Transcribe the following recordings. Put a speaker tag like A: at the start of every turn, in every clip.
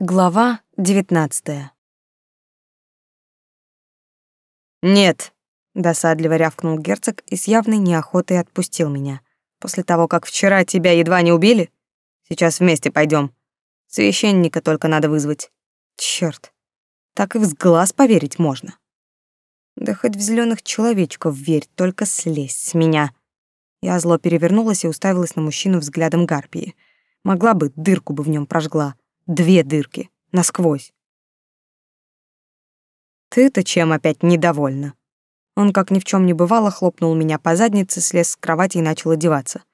A: Глава девятнадцатая.
B: «Нет», — досадливо рявкнул герцог и с явной неохотой отпустил меня. «После того, как вчера тебя едва не убили? Сейчас вместе пойдем. Священника только надо вызвать. Черт, так и в глаз поверить можно. Да хоть в зеленых человечков верь, только слезь с меня». Я зло перевернулась и уставилась на мужчину взглядом гарпии. Могла бы, дырку бы в нем прожгла. Две дырки, насквозь. Ты-то чем опять недовольна? Он, как ни в чем не бывало, хлопнул меня по заднице, слез с кровати и начал одеваться.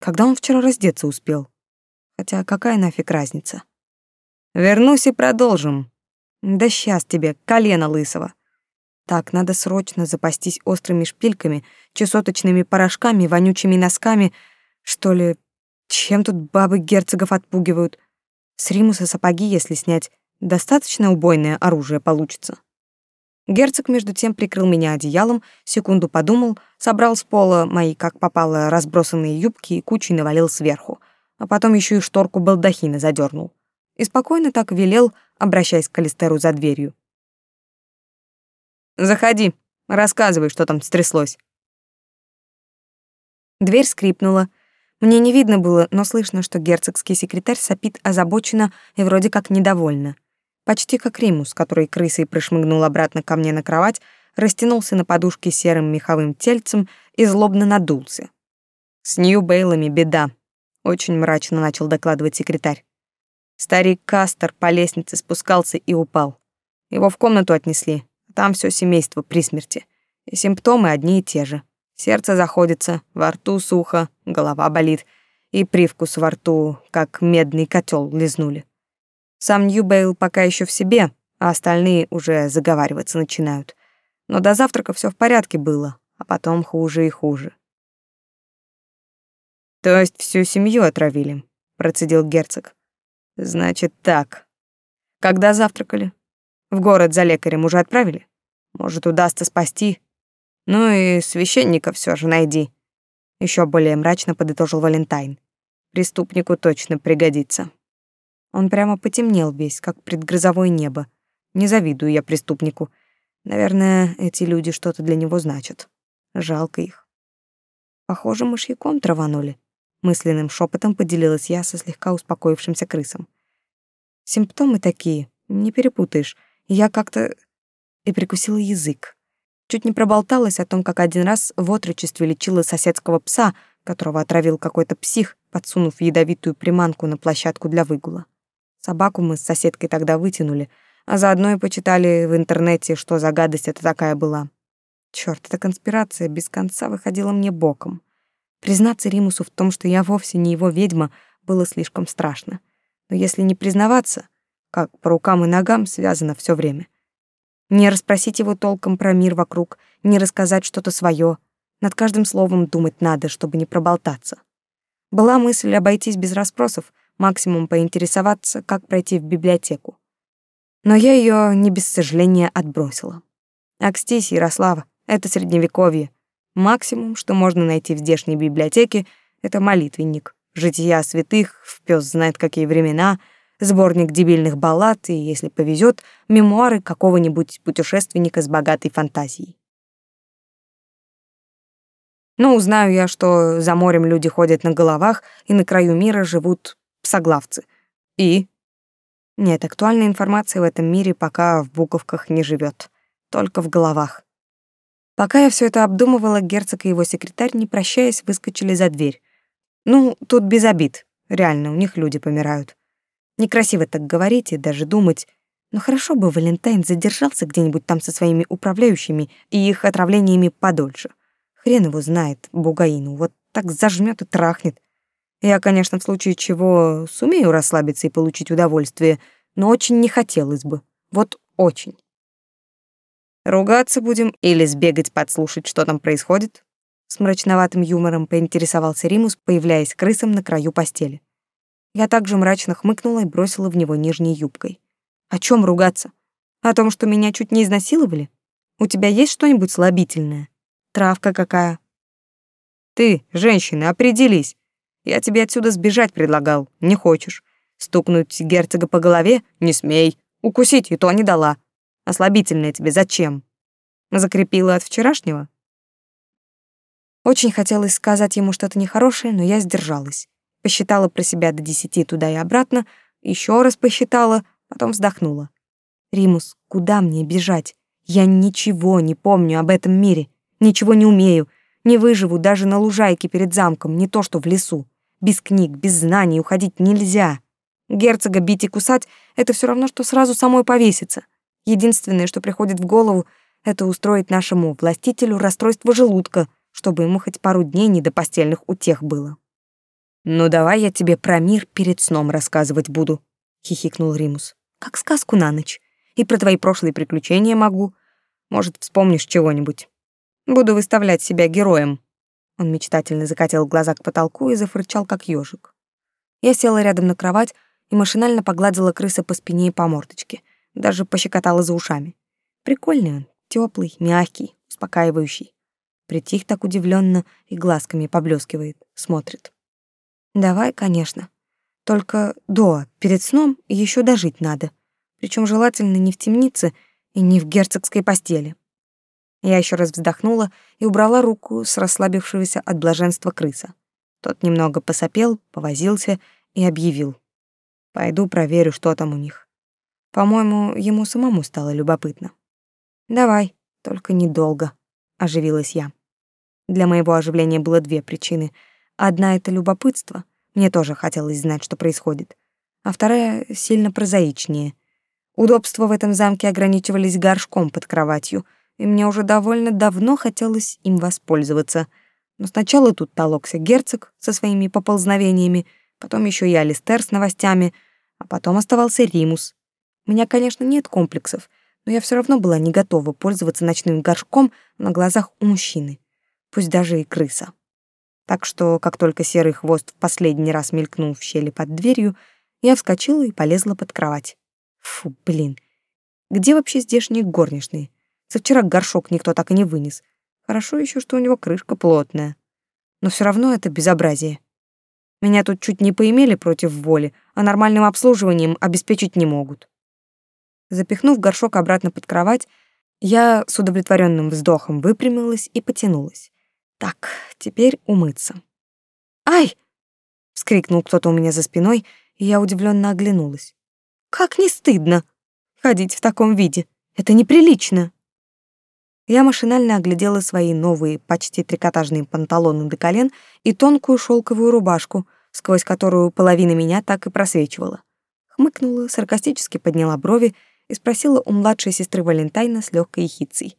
B: Когда он вчера раздеться успел? Хотя какая нафиг разница? Вернусь и продолжим. Да сейчас тебе, колено лысого. Так, надо срочно запастись острыми шпильками, чесоточными порошками, вонючими носками, что ли. Чем тут бабы герцогов отпугивают? С Римуса сапоги, если снять, достаточно убойное оружие получится. Герцог между тем прикрыл меня одеялом, секунду подумал, собрал с пола мои, как попало, разбросанные юбки и кучей навалил сверху, а потом еще и шторку балдахина задернул. И спокойно так велел, обращаясь к Калистеру за дверью. «Заходи, рассказывай, что там стряслось». Дверь скрипнула, мне не видно было, но слышно, что герцогский секретарь сопит озабоченно и вроде как недовольно. Почти как Римус, который крысой прошмыгнул обратно ко мне на кровать, растянулся на подушке серым меховым тельцем и злобно надулся. «С Нью-Бейлами беда», — очень мрачно начал докладывать секретарь. Старик Кастер по лестнице спускался и упал. Его в комнату отнесли, там все семейство при смерти. И симптомы одни и те же. Сердце заходится, во рту сухо, голова болит, и привкус во рту, как медный котел лизнули. Сам Ньюбейл пока еще в себе, а остальные уже заговариваться начинают. Но до завтрака все в порядке было, а потом хуже и хуже. То есть всю семью отравили, процедил герцог. Значит так. Когда завтракали? В город за лекарем уже отправили? Может, удастся спасти, ну и священника все же найди. Еще более мрачно подытожил Валентайн. Преступнику точно пригодится. Он прямо потемнел весь, как предгрозовое небо. Не завидую я преступнику. Наверное, эти люди что-то для него значат. Жалко их. Похоже, мышьяком траванули. Мысленным шепотом поделилась я со слегка успокоившимся крысом. Симптомы такие, не перепутаешь. Я как-то и прикусила язык. Чуть не проболталась о том, как один раз в отрочестве лечила соседского пса, которого отравил какой-то псих, подсунув ядовитую приманку на площадку для выгула. Собаку мы с соседкой тогда вытянули, а заодно и почитали в интернете, что за гадость это такая была. Чёрт, эта конспирация без конца выходила мне боком. Признаться Римусу в том, что я вовсе не его ведьма, было слишком страшно. Но если не признаваться, как по рукам и ногам связано все время, не расспросить его толком про мир вокруг, не рассказать что-то свое. Над каждым словом думать надо, чтобы не проболтаться. Была мысль обойтись без расспросов, максимум поинтересоваться, как пройти в библиотеку. Но я ее не без сожаления отбросила. Акстись, Ярослава, это средневековье. Максимум, что можно найти в здешней библиотеке, это молитвенник, жития святых, в пёс знает какие времена — сборник дебильных баллад и, если повезет, мемуары какого-нибудь путешественника с богатой фантазией. Ну, узнаю я, что за морем люди ходят на головах, и на краю мира живут псоглавцы. И? Нет, актуальная информация в этом мире пока в буковках не живет, только в головах. Пока я все это обдумывала, герцог и его секретарь, не прощаясь, выскочили за дверь. Ну, тут без обид. Реально, у них люди помирают. Некрасиво так говорить и даже думать. Но хорошо бы Валентайн задержался где-нибудь там со своими управляющими и их отравлениями подольше. Хрен его знает, Бугаину, вот так зажмет и трахнет. Я, конечно, в случае чего сумею расслабиться и получить удовольствие, но очень не хотелось бы. Вот очень. Ругаться будем или сбегать подслушать, что там происходит? С мрачноватым юмором поинтересовался Римус, появляясь крысом на краю постели. Я также мрачно хмыкнула и бросила в него нижней юбкой. О чем ругаться? О том, что меня чуть не изнасиловали? У тебя есть что-нибудь слабительное? Травка какая? Ты, женщина, определись. Я тебе отсюда сбежать предлагал, не хочешь. Стукнуть герцога по голове? Не смей. Укусить и то не дала. Ослабительное тебе зачем? Закрепила от вчерашнего? Очень хотелось сказать ему что-то нехорошее, но я сдержалась. Посчитала про себя до десяти туда и обратно, еще раз посчитала, потом вздохнула. «Римус, куда мне бежать? Я ничего не помню об этом мире, ничего не умею, не выживу даже на лужайке перед замком, не то что в лесу. Без книг, без знаний уходить нельзя. Герцога бить и кусать — это все равно, что сразу самой повеситься. Единственное, что приходит в голову, это устроить нашему властителю расстройство желудка, чтобы ему хоть пару дней не до постельных утех было. «Ну давай я тебе про мир перед сном рассказывать буду», — хихикнул Римус. «Как сказку на ночь. И про твои прошлые приключения могу. Может, вспомнишь чего-нибудь. Буду выставлять себя героем». Он мечтательно закатил глаза к потолку и зафырчал, как ежик. Я села рядом на кровать и машинально погладила крыса по спине и по мордочке, даже пощекотала за ушами. Прикольный он, теплый, мягкий, успокаивающий. Притих так удивленно и глазками поблескивает, смотрит. Давай, конечно. Только до, перед сном еще дожить надо. Причем желательно не в темнице и не в герцогской постели. Я еще раз вздохнула и убрала руку с расслабившегося от блаженства крыса. Тот немного посопел, повозился и объявил. Пойду проверю, что там у них. По-моему, ему самому стало любопытно. Давай, только недолго, оживилась я. Для моего оживления было две причины. Одна это любопытство. Мне тоже хотелось знать, что происходит. А вторая сильно прозаичнее. Удобства в этом замке ограничивались горшком под кроватью, и мне уже довольно давно хотелось им воспользоваться. Но сначала тут толокся герцог со своими поползновениями, потом еще и Алистер с новостями, а потом оставался Римус. У меня, конечно, нет комплексов, но я все равно была не готова пользоваться ночным горшком на глазах у мужчины, пусть даже и крыса. Так что, как только серый хвост в последний раз мелькнул в щели под дверью, я вскочила и полезла под кровать. Фу, блин. Где вообще здешние горничные? Со вчера горшок никто так и не вынес. Хорошо еще, что у него крышка плотная. Но все равно это безобразие. Меня тут чуть не поимели против воли, а нормальным обслуживанием обеспечить не могут. Запихнув горшок обратно под кровать, я с удовлетворенным вздохом выпрямилась и потянулась. Так, теперь умыться. «Ай!» — вскрикнул кто-то у меня за спиной, и я удивленно оглянулась. «Как не стыдно ходить в таком виде! Это неприлично!» Я машинально оглядела свои новые, почти трикотажные панталоны до колен и тонкую шелковую рубашку, сквозь которую половина меня так и просвечивала. Хмыкнула, саркастически подняла брови и спросила у младшей сестры Валентайна с легкой ехицей.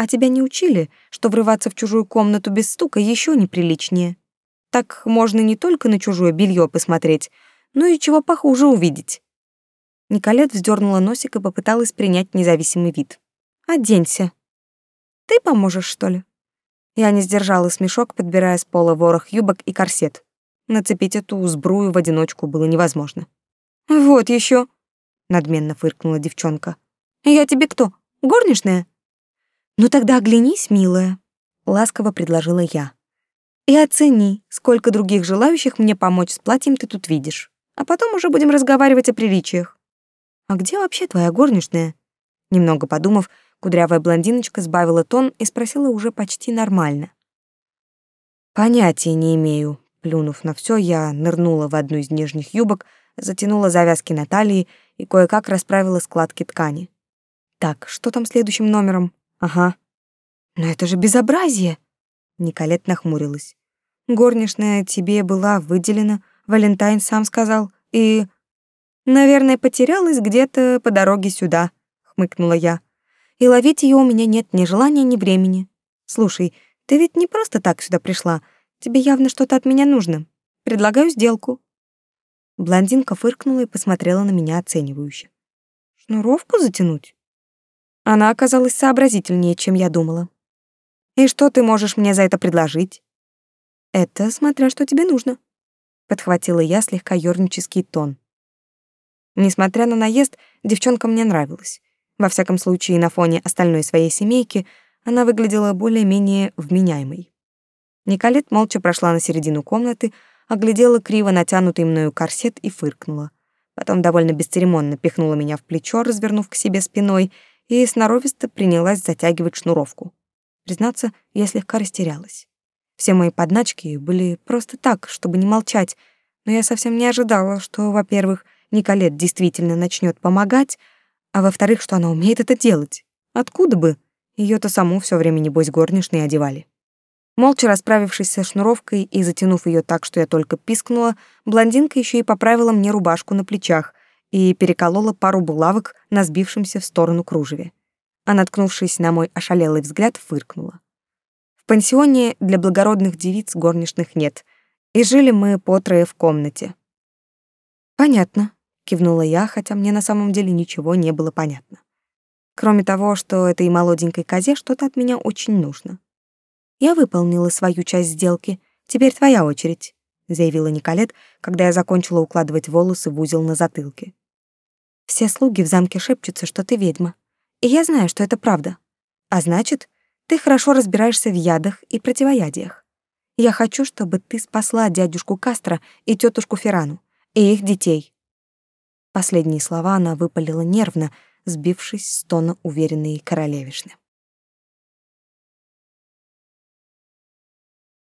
B: «А тебя не учили, что врываться в чужую комнату без стука еще неприличнее? Так можно не только на чужое белье посмотреть, но и чего похуже увидеть». Николет вздернула носик и попыталась принять независимый вид. «Оденься», ты поможешь, что ли? Я не сдержала смешок, подбирая с пола ворох юбок и корсет. Нацепить эту сбрую в одиночку было невозможно. Вот еще, надменно фыркнула девчонка. Я тебе кто? Горничная? Ну тогда оглянись, милая, ласково предложила я. И оцени, сколько других желающих мне помочь с платьем ты тут видишь. А потом уже будем разговаривать о приличиях. А где вообще твоя горничная? Немного подумав, Кудрявая блондиночка сбавила тон и спросила уже почти нормально. «Понятия не имею». Плюнув на все, я нырнула в одну из нижних юбок, затянула завязки на талии и кое-как расправила складки ткани. «Так, что там следующим номером? Ага». «Но это же безобразие!» Николет нахмурилась. «Горничная тебе была выделена, Валентайн сам сказал, и...» «Наверное, потерялась где-то по дороге сюда», — хмыкнула я и ловить ее у меня нет ни желания, ни времени. Слушай, ты ведь не просто так сюда пришла. Тебе явно что-то от меня нужно. Предлагаю сделку». Блондинка фыркнула и посмотрела на меня оценивающе. «Шнуровку затянуть?» Она оказалась сообразительнее, чем я думала. «И что ты можешь мне за это предложить?» «Это смотря что тебе нужно», — подхватила я слегка ёрнический тон. Несмотря на наезд, девчонка мне нравилась. Во всяком случае, на фоне остальной своей семейки она выглядела более-менее вменяемой. Николет молча прошла на середину комнаты, оглядела криво натянутый мною корсет и фыркнула. Потом довольно бесцеремонно пихнула меня в плечо, развернув к себе спиной, и сноровисто принялась затягивать шнуровку. Признаться, я слегка растерялась. Все мои подначки были просто так, чтобы не молчать, но я совсем не ожидала, что, во-первых, Николет действительно начнет помогать, а во-вторых, что она умеет это делать. Откуда бы? ее то саму все время, небось, горничные одевали. Молча расправившись со шнуровкой и затянув ее так, что я только пискнула, блондинка еще и поправила мне рубашку на плечах и переколола пару булавок на сбившемся в сторону кружеве. А наткнувшись на мой ошалелый взгляд, фыркнула. В пансионе для благородных девиц горничных нет, и жили мы по трое в комнате. «Понятно», — кивнула я, хотя мне на самом деле ничего не было понятно. Кроме того, что этой молоденькой козе что-то от меня очень нужно. Я выполнила свою часть сделки. Теперь твоя очередь, заявила Николет, когда я закончила укладывать волосы в узел на затылке. Все слуги в замке шепчутся, что ты ведьма. И я знаю, что это правда. А значит, ты хорошо разбираешься в ядах и противоядиях. Я хочу, чтобы ты спасла дядюшку Кастро и тетушку Ферану, и их детей. Последние слова она выпалила нервно, сбившись с тона уверенной королевишны.